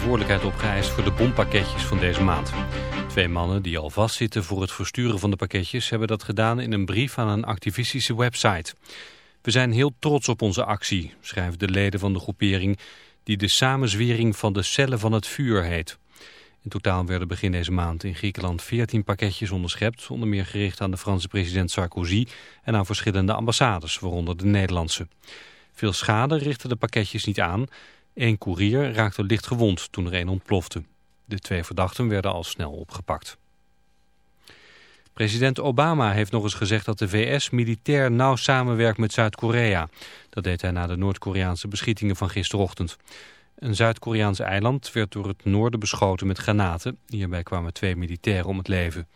verantwoordelijkheid opgeëist voor de bompakketjes van deze maand. Twee mannen die al vastzitten voor het versturen van de pakketjes... hebben dat gedaan in een brief aan een activistische website. We zijn heel trots op onze actie, schrijven de leden van de groepering... die de samenzwering van de cellen van het vuur heet. In totaal werden begin deze maand in Griekenland 14 pakketjes onderschept... onder meer gericht aan de Franse president Sarkozy... en aan verschillende ambassades, waaronder de Nederlandse. Veel schade richtten de pakketjes niet aan... Eén koerier raakte licht gewond toen er een ontplofte. De twee verdachten werden al snel opgepakt. President Obama heeft nog eens gezegd dat de VS militair nauw samenwerkt met Zuid-Korea. Dat deed hij na de Noord-Koreaanse beschietingen van gisterochtend. Een Zuid-Koreaans eiland werd door het noorden beschoten met granaten. Hierbij kwamen twee militairen om het leven.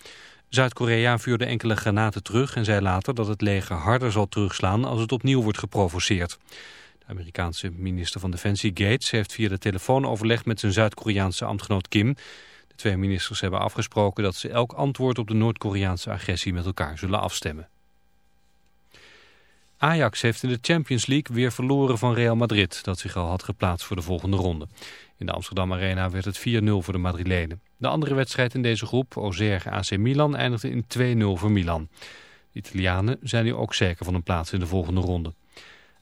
Zuid-Korea vuurde enkele granaten terug en zei later dat het leger harder zal terugslaan als het opnieuw wordt geprovoceerd. De Amerikaanse minister van Defensie Gates heeft via de telefoon overlegd met zijn Zuid-Koreaanse ambtgenoot Kim. De twee ministers hebben afgesproken dat ze elk antwoord op de Noord-Koreaanse agressie met elkaar zullen afstemmen. Ajax heeft in de Champions League weer verloren van Real Madrid, dat zich al had geplaatst voor de volgende ronde. In de Amsterdam Arena werd het 4-0 voor de Madrilenen. De andere wedstrijd in deze groep, Auxerre AC Milan, eindigde in 2-0 voor Milan. De Italianen zijn nu ook zeker van een plaats in de volgende ronde.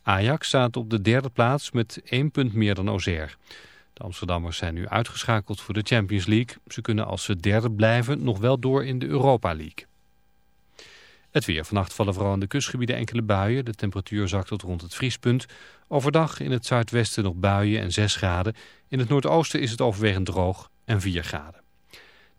Ajax staat op de derde plaats met één punt meer dan Auxerre. De Amsterdammers zijn nu uitgeschakeld voor de Champions League. Ze kunnen als ze derde blijven nog wel door in de Europa League. Het weer. Vannacht vallen vooral in de kustgebieden enkele buien. De temperatuur zakt tot rond het vriespunt. Overdag in het zuidwesten nog buien en 6 graden. In het noordoosten is het overwegend droog en 4 graden.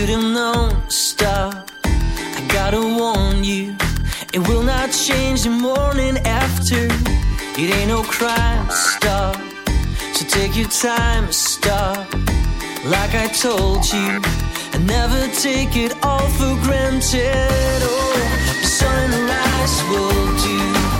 Should have known, stop. I gotta warn you. It will not change the morning after. It ain't no crime stop. So take your time stop. Like I told you, and never take it all for granted. Oh, sunrise will do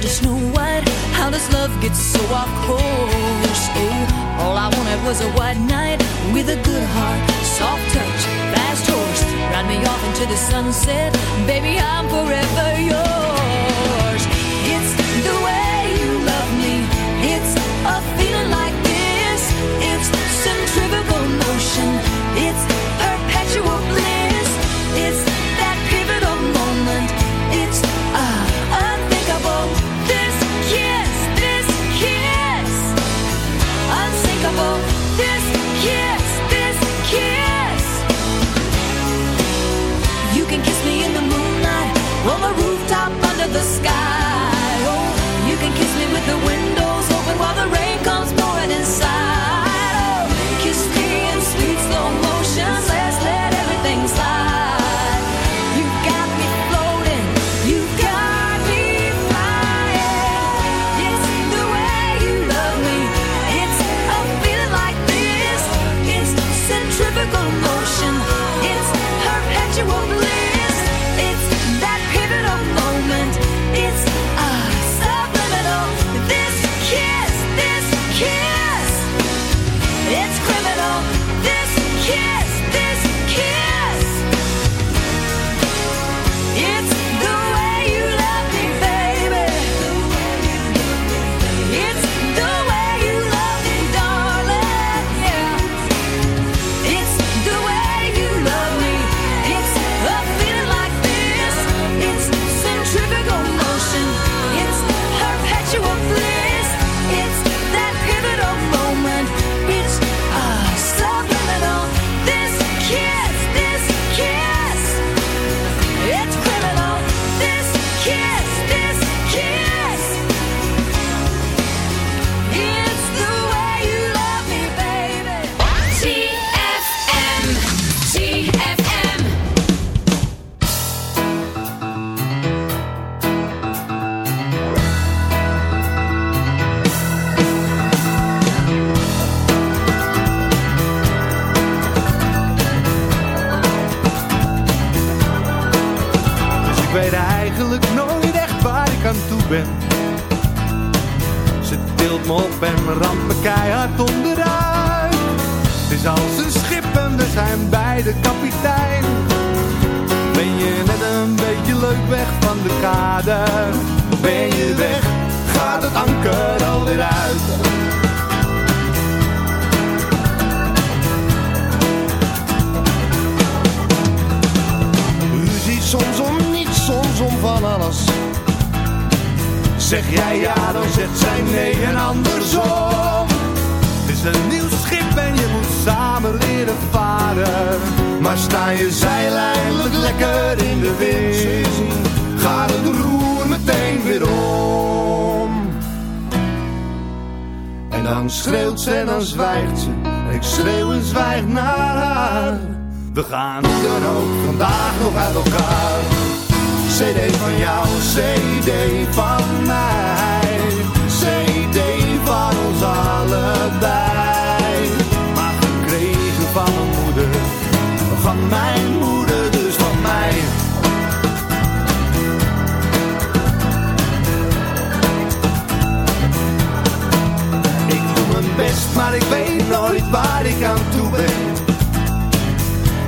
to Snow White. How does love get so off course? Oh, all I wanted was a white night with a good heart, soft touch, fast horse. Ride me off into the sunset, baby. I'm forever yours.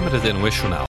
câmaras é era um eixo não.